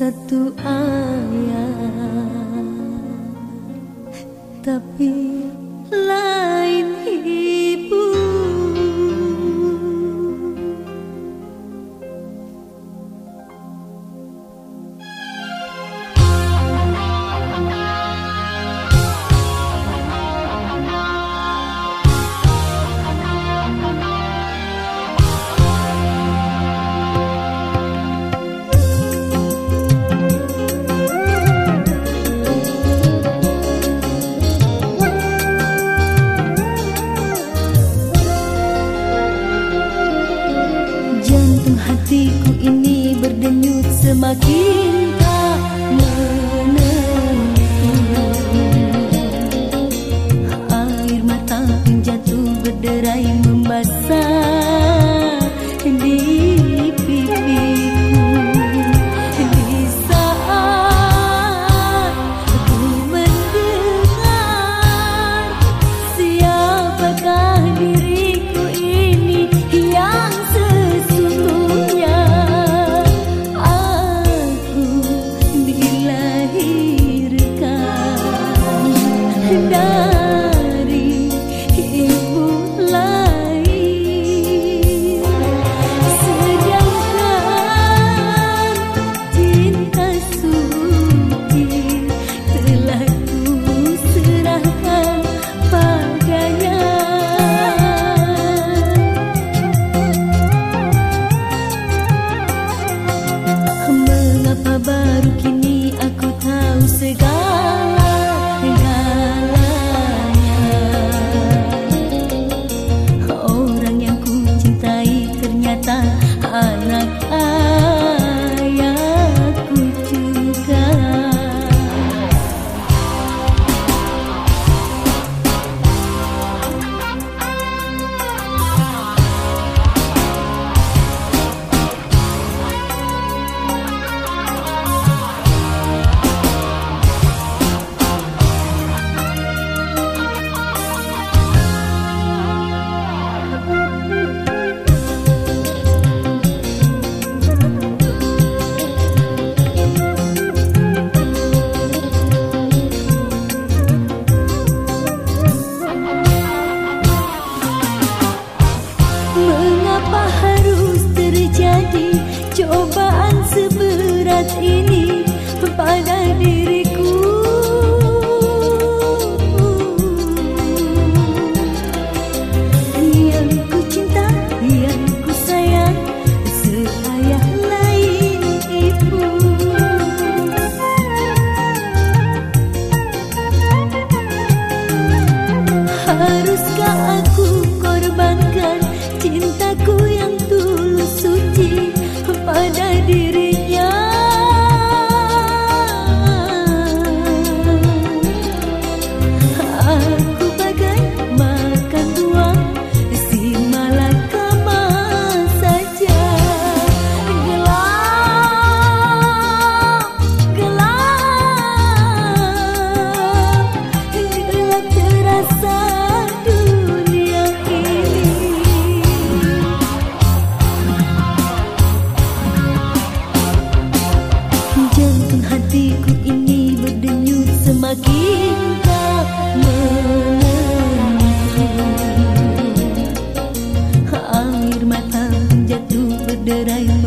satu ayat. Tapi lain berdenyut semakin hatiku ini berdenyut semakin tak menentu. Air mata jatuh berderai.